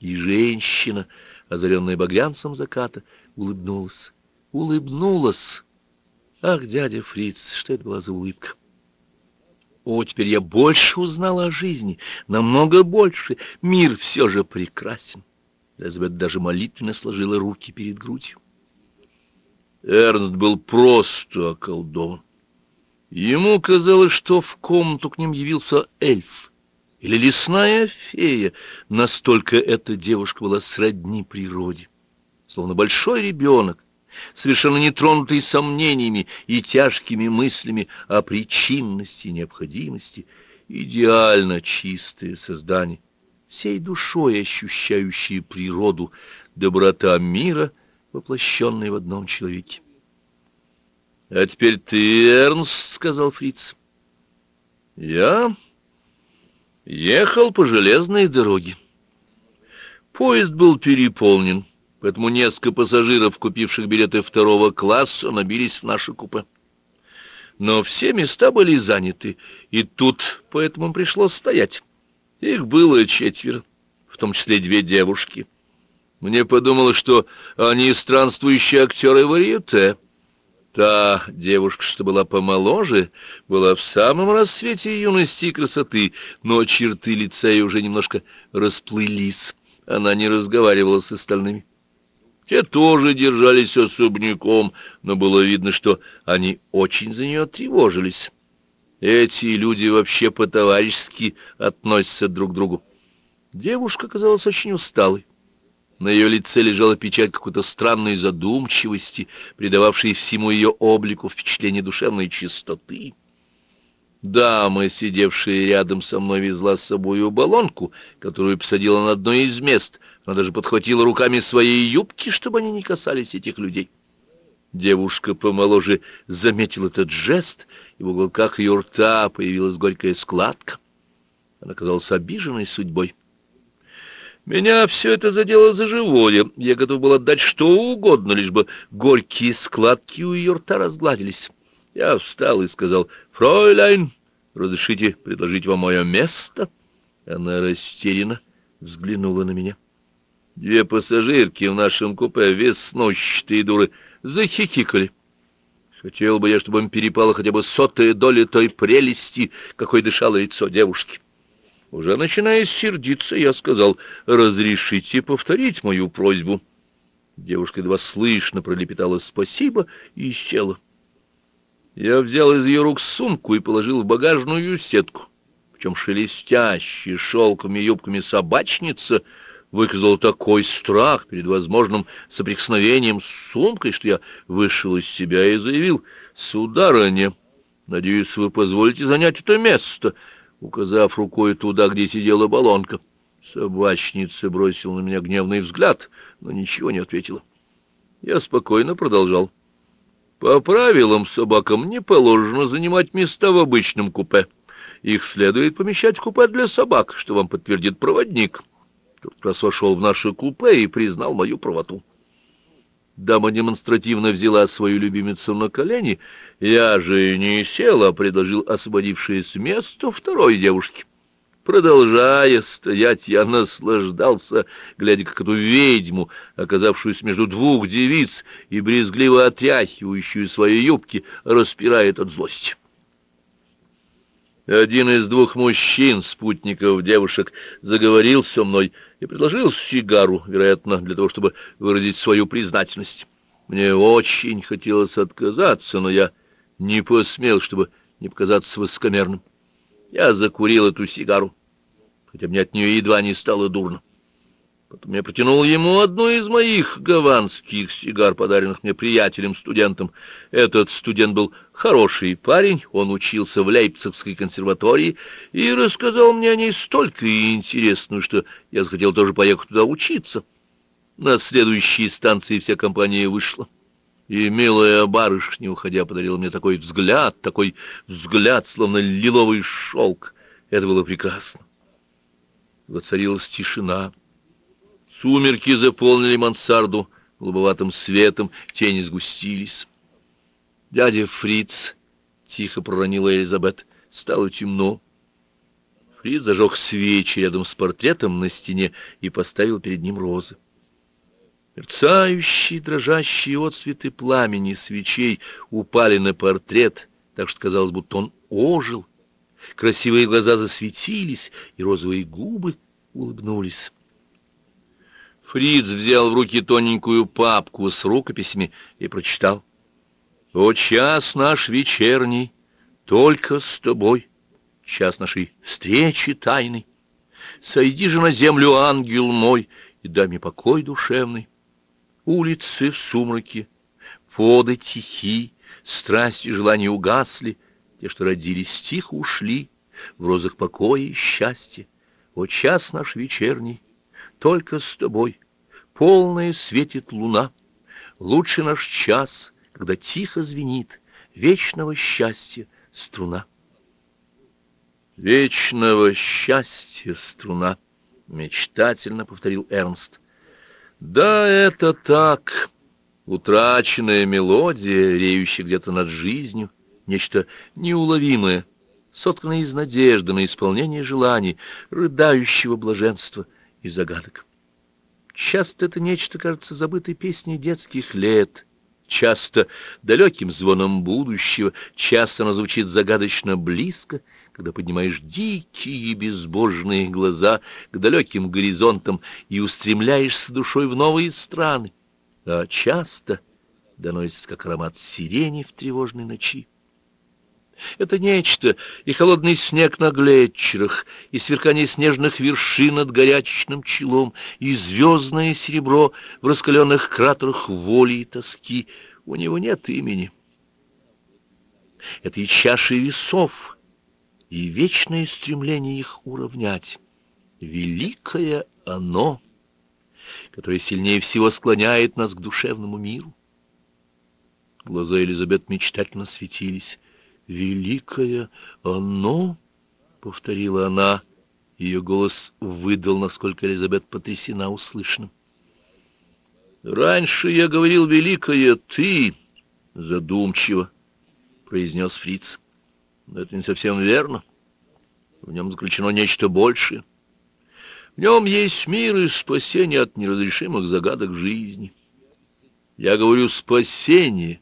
И женщина, озаренная багрянцем заката, улыбнулась. Улыбнулась! Ах, дядя Фриц, что это была за улыбка! О, теперь я больше узнала о жизни, намного больше. Мир все же прекрасен. Элизабет даже молитвенно сложила руки перед грудью. Эрнст был просто околдован. Ему казалось, что в комнату к ним явился эльф или лесная фея. Настолько эта девушка была сродни природе. Словно большой ребенок, совершенно не тронутый сомнениями и тяжкими мыслями о причинности и необходимости, идеально чистое создание всей душой ощущающие природу, доброта мира, воплощенная в одном человеке. — А теперь ты, Эрнст, — сказал Фриц. — Я ехал по железной дороге. Поезд был переполнен, поэтому несколько пассажиров, купивших билеты второго класса, набились в наше купе. Но все места были заняты, и тут поэтому пришлось стоять. Их было четверо, в том числе две девушки. Мне подумалось, что они странствующие актеры варьете. Та девушка, что была помоложе, была в самом рассвете юности и красоты, но черты лица ее уже немножко расплылись. Она не разговаривала с остальными. Те тоже держались особняком, но было видно, что они очень за нее тревожились. Эти люди вообще по-товарищески относятся друг к другу. Девушка казалась очень усталой. На ее лице лежала печать какой-то странной задумчивости, придававшей всему ее облику впечатление душевной чистоты. Дама, сидевшая рядом со мной, везла с собой баллонку, которую посадила на одно из мест. Она даже подхватила руками своей юбки, чтобы они не касались этих людей. Девушка помоложе заметила этот жест, и в уголках ее рта появилась горькая складка. Она казалась обиженной судьбой. Меня все это задело за живое. Я готов был отдать что угодно, лишь бы горькие складки у ее рта разгладились. Я встал и сказал, «Фройляйн, разрешите предложить вам мое место?» Она растерянно взглянула на меня. Две пассажирки в нашем купе, веснущатые дуры, захихикали. Хотел бы я, чтобы им перепало хотя бы сотая доля той прелести, какой дышало лицо девушки. Уже начиная сердиться, я сказал, «Разрешите повторить мою просьбу». Девушка едва слышно пролепетала «спасибо» и села. Я взял из ее рук сумку и положил в багажную сетку. Причем шелестящая шелками юбками собачница выказала такой страх перед возможным соприкосновением с сумкой, что я вышел из себя и заявил, «Сударыня, надеюсь, вы позволите занять это место» указав рукой туда, где сидела баллонка. Собачница бросила на меня гневный взгляд, но ничего не ответила. Я спокойно продолжал. По правилам собакам не положено занимать места в обычном купе. Их следует помещать в купе для собак, что вам подтвердит проводник. Раз вошел в наше купе и признал мою правоту. Дама демонстративно взяла свою любимицу на колени. Я же не сел, а предложил освободившееся место второй девушке. Продолжая стоять, я наслаждался, глядя, как эту ведьму, оказавшуюся между двух девиц и брезгливо отряхивающую свои юбки, распирает от злости. Один из двух мужчин, спутников девушек, заговорил со мной и предложил сигару, вероятно, для того, чтобы выразить свою признательность. Мне очень хотелось отказаться, но я не посмел, чтобы не показаться высокомерным. Я закурил эту сигару, хотя мне от нее едва не стало дурно. Потом я протянул ему одну из моих гаванских сигар, подаренных мне приятелем-студентом. Этот студент был хороший парень, он учился в Лейпцигской консерватории и рассказал мне о ней столько интересного, что я захотел тоже поехать туда учиться. На следующей станции вся компания вышла. И милая барышня, уходя, подарила мне такой взгляд, такой взгляд, словно лиловый шелк. Это было прекрасно. Воцарилась тишина. Сумерки заполнили мансарду голубоватым светом, тени сгустились. «Дядя Фриц!» — тихо проронила Элизабет. «Стало темно». Фриц зажег свечи рядом с портретом на стене и поставил перед ним розы. Мерцающие, дрожащие отцветы пламени свечей упали на портрет, так что казалось, будто он ожил. Красивые глаза засветились, и розовые губы улыбнулись. Фриц взял в руки тоненькую папку с рукописями и прочитал. «О, час наш вечерний, только с тобой, час нашей встречи тайной. Сойди же на землю, ангел мой, и дай мне покой душевный. Улицы в сумраке, воды тихи, страсти и желания угасли, те, что родились, тихо ушли, в розах покоя и счастья. О, час наш вечерний, только с тобой, полная светит луна. Лучший наш час, когда тихо звенит вечного счастья струна. Вечного счастья струна, мечтательно повторил Эрнст. Да, это так. Утраченная мелодия, реющая где-то над жизнью, нечто неуловимое, сотканное из надежды на исполнение желаний, рыдающего блаженства и загадок. Часто это нечто кажется забытой песней детских лет, часто далеким звоном будущего, часто оно звучит загадочно близко, когда поднимаешь дикие безбожные глаза к далеким горизонтам и устремляешься душой в новые страны. а часто доносится как аромат сирени в тревожной ночи. Это нечто, и холодный снег на глетчерах, и сверкание снежных вершин над горячечным челом, и звездное серебро в раскаленных кратерах воли и тоски. У него нет имени. Это и чаши весов, и вечное стремление их уравнять. Великое оно, которое сильнее всего склоняет нас к душевному миру. Глаза Элизабет мечтательно светились. «Великое оно!» — повторила она. Ее голос выдал, насколько Элизабет потрясена услышанным. «Раньше я говорил «великое ты», — задумчиво произнес Фриц. «Но это не совсем верно. В нем заключено нечто большее. В нем есть мир и спасение от неразрешимых загадок жизни. Я говорю «спасение»,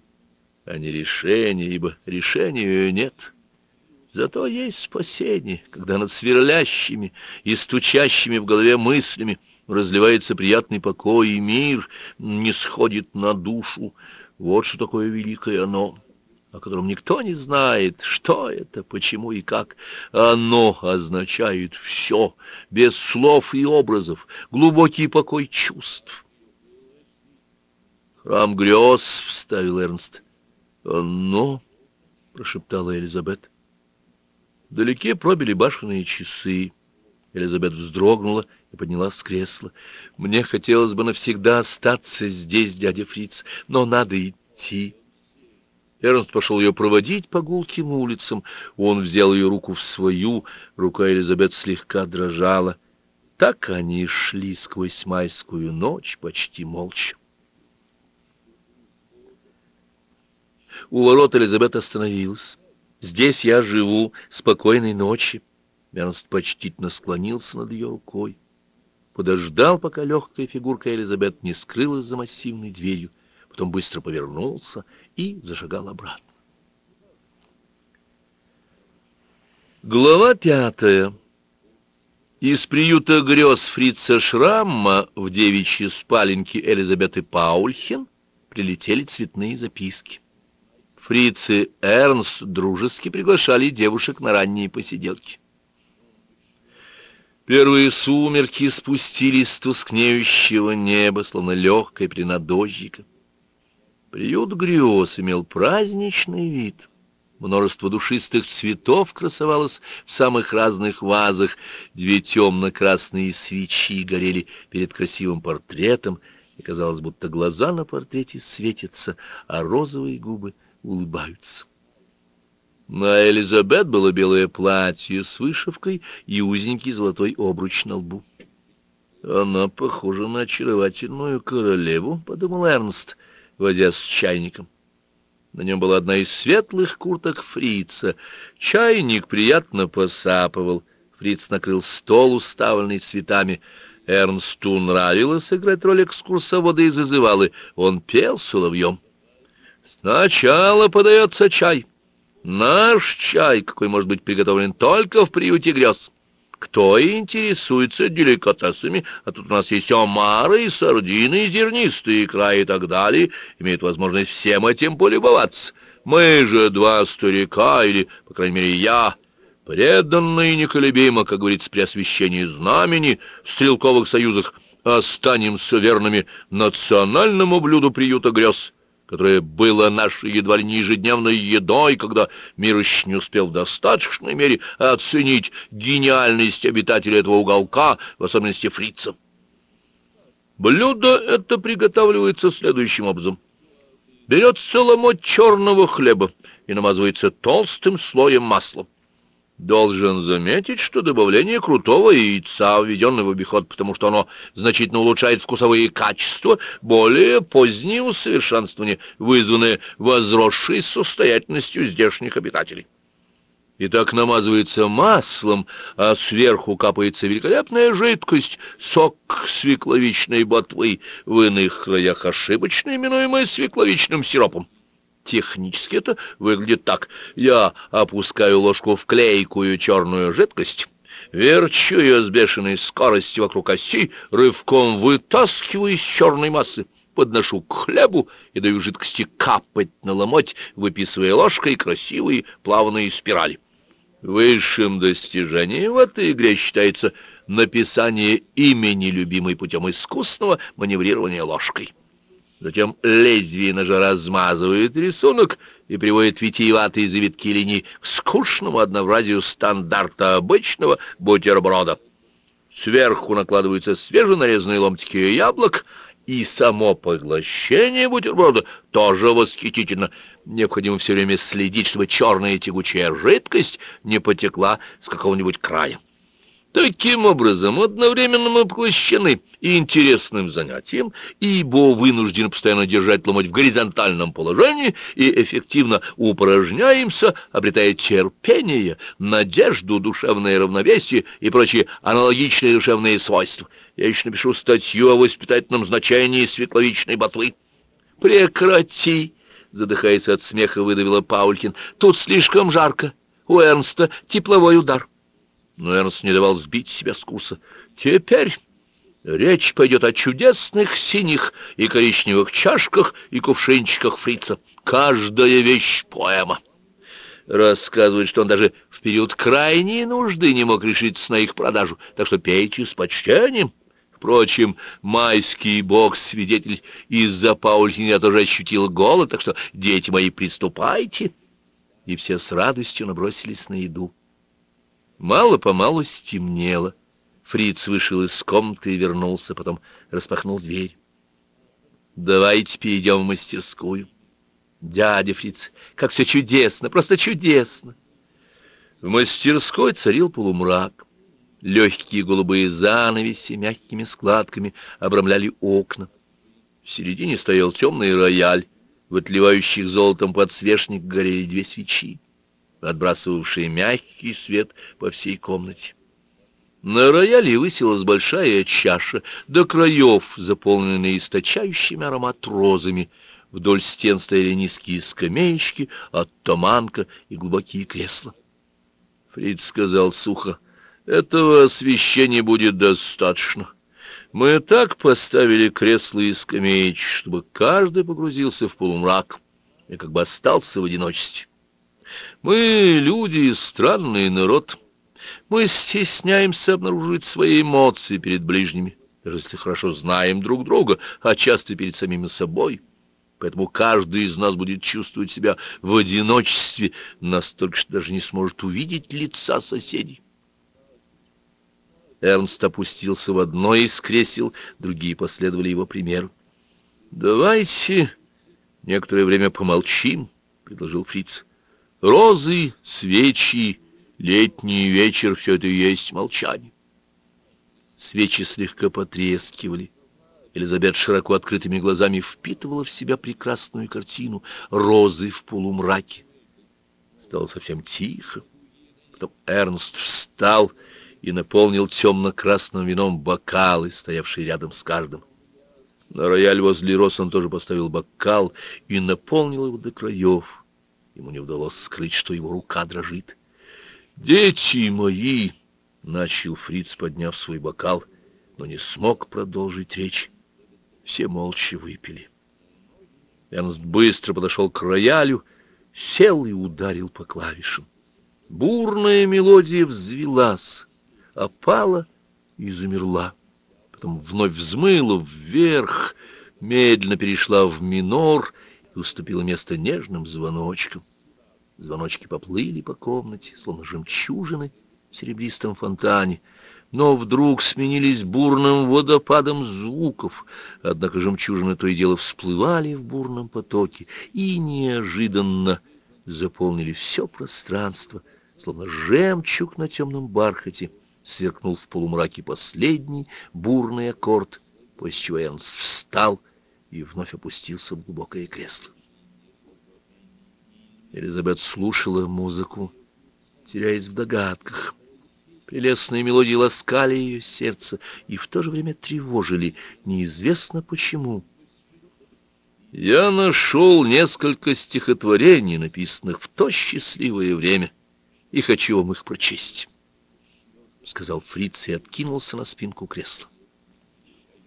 а не решение, ибо решения нет. Зато есть спасение, когда над сверлящими и стучащими в голове мыслями разливается приятный покой, и мир не сходит на душу. Вот что такое великое оно, о котором никто не знает, что это, почему и как. Оно означает все, без слов и образов, глубокий покой чувств. «Храм грез», — вставил Эрнст. «Оно», — прошептала Элизабет. Вдалеке пробили башенные часы. Элизабет вздрогнула и поднялась с кресла. «Мне хотелось бы навсегда остаться здесь, дядя Фриц, но надо идти». Эрнст пошел ее проводить по гулким улицам. Он взял ее руку в свою, рука Элизабет слегка дрожала. Так они шли сквозь майскую ночь почти молча. У ворот Элизабет остановилась. «Здесь я живу. Спокойной ночи». Эрнст почтительно склонился над ее рукой. Подождал, пока легкая фигурка Элизабет не скрылась за массивной дверью. Потом быстро повернулся и зашагал обратно. Глава пятая. Из приюта грез фрица Шрамма в девичьи спаленки Элизабеты Паульхен прилетели цветные записки. Фриц и Эрнст дружески приглашали девушек на ранние посиделки. Первые сумерки спустились с тускнеющего неба, словно пелена дождика. Приют грез имел праздничный вид. Множество душистых цветов красовалось в самых разных вазах. Две темно-красные свечи горели перед красивым портретом, и казалось, будто глаза на портрете светятся, а розовые губы улыбаются. На Элизабет было белое платье с вышивкой и узенький золотой обруч на лбу. «Она похожа на очаровательную королеву», — подумал Эрнст, водя с чайником. На нем была одна из светлых курток фрица. Чайник приятно посапывал. Фриц накрыл стол, уставленный цветами. Эрнсту нравилось играть роль экскурсовода и зазывалы. Он пел соловьем. Сначала подается чай. Наш чай, какой может быть приготовлен только в приюте грез. Кто интересуется деликатесами, а тут у нас есть омары и сардины, и зернистые икра и так далее, имеет возможность всем этим полюбоваться. Мы же два старика, или, по крайней мере, я, преданные и неколебимо, как говорится, при освящении знамени в стрелковых союзах, останемся верными национальному блюду приюта грез — которое было нашей едва ли не ежедневной едой, когда мир еще не успел в достаточной мере оценить гениальность обитателя этого уголка, в особенности фрица. Блюдо это приготавливается следующим образом. Берется ломоть черного хлеба и намазывается толстым слоем масла. Должен заметить, что добавление крутого яйца, введенное в обиход, потому что оно значительно улучшает вкусовые качества, более позднее усовершенствование, вызванное возросшей состоятельностью здешних обитателей. И так намазывается маслом, а сверху капается великолепная жидкость, сок свекловичной ботвы, в иных краях ошибочно именуемая свекловичным сиропом. Технически это выглядит так. Я опускаю ложку в клейкую черную жидкость, верчу ее с бешеной скоростью вокруг оси, рывком вытаскиваю из черной массы подношу к хлебу и даю жидкости капать на ломоть, выписывая ложкой красивые плавные спирали. Высшим достижением в этой игре считается написание имени любимой путем искусного маневрирования ложкой. Затем лезвие ножа размазывает рисунок и приводит витиеватые завитки линии к скучному однообразию стандарта обычного бутерброда. Сверху накладываются свеженарезанные ломтики яблок, и само поглощение бутерброда тоже восхитительно. Необходимо все время следить, чтобы черная тягучая жидкость не потекла с какого-нибудь края. Таким образом, одновременно мы поглощены интересным занятием, ибо вынуждены постоянно держать ломоть в горизонтальном положении и эффективно упражняемся, обретая терпение, надежду, душевное равновесие и прочие аналогичные душевные свойства. Я еще напишу статью о воспитательном значении светловичной ботвы. «Прекрати!» — задыхаясь от смеха, выдавила Паулькин. «Тут слишком жарко. У Эрнста тепловой удар» но Эрнст не давал сбить себя с курса. «Теперь речь пойдет о чудесных синих и коричневых чашках и кувшинчиках фрица. Каждая вещь — поэма». Рассказывает, что он даже в период крайней нужды не мог решиться на их продажу, так что пейте с почтением. Впрочем, майский бог, свидетель, из-за Паульхина я тоже ощутил голод, так что, дети мои, приступайте. И все с радостью набросились на еду. Мало-помалу стемнело. Фриц вышел из комнаты и вернулся, потом распахнул дверь. «Давайте перейдем в мастерскую». «Дядя Фриц, как все чудесно, просто чудесно!» В мастерской царил полумрак. Легкие голубые занавеси мягкими складками обрамляли окна. В середине стоял темный рояль, в отливающих золотом подсвечник горели две свечи отбрасывавшие мягкий свет по всей комнате. На рояле высилась большая чаша, до краев, заполненная источающими аромат розами. Вдоль стен стояли низкие скамеечки, оттаманка и глубокие кресла. Фриц сказал сухо, «Этого освещения будет достаточно. Мы так поставили кресла и скамеечки, чтобы каждый погрузился в полумрак и как бы остался в одиночестве. Мы, люди, странный народ. Мы стесняемся обнаружить свои эмоции перед ближними, даже если хорошо знаем друг друга, а часто перед самими собой. Поэтому каждый из нас будет чувствовать себя в одиночестве, настолько, что даже не сможет увидеть лица соседей. Эрнст опустился в одно из кресел, другие последовали его примеру. «Давайте некоторое время помолчим», — предложил Фриц. Розы, свечи, летний вечер — все это и есть молчание. Свечи слегка потрескивали. Элизабет широко открытыми глазами впитывала в себя прекрасную картину розы в полумраке. Стало совсем тихо. Потом Эрнст встал и наполнил темно-красным вином бокалы, стоявшие рядом с каждым. На рояль возле роз он тоже поставил бокал и наполнил его до краев. Ему не удалось скрыть, что его рука дрожит. «Дети мои!» — начал Фриц, подняв свой бокал, но не смог продолжить речь. Все молча выпили. Эрнст быстро подошел к роялю, сел и ударил по клавишам. Бурная мелодия взвелась, опала и замерла. Потом вновь взмыла вверх, медленно перешла в минор — и уступила место нежным звоночкам. Звоночки поплыли по комнате, словно жемчужины в серебристом фонтане, но вдруг сменились бурным водопадом звуков, однако жемчужины то и дело всплывали в бурном потоке и неожиданно заполнили все пространство, словно жемчуг на темном бархате, сверкнул в полумраке последний бурный аккорд, после чего Эрнст встал и вновь опустился в глубокое кресло. Элизабет слушала музыку, теряясь в догадках. Прелестные мелодии ласкали ее сердце и в то же время тревожили, неизвестно почему. Я нашел несколько стихотворений, написанных в то счастливое время, и хочу вам их прочесть, — сказал Фриц и откинулся на спинку кресла.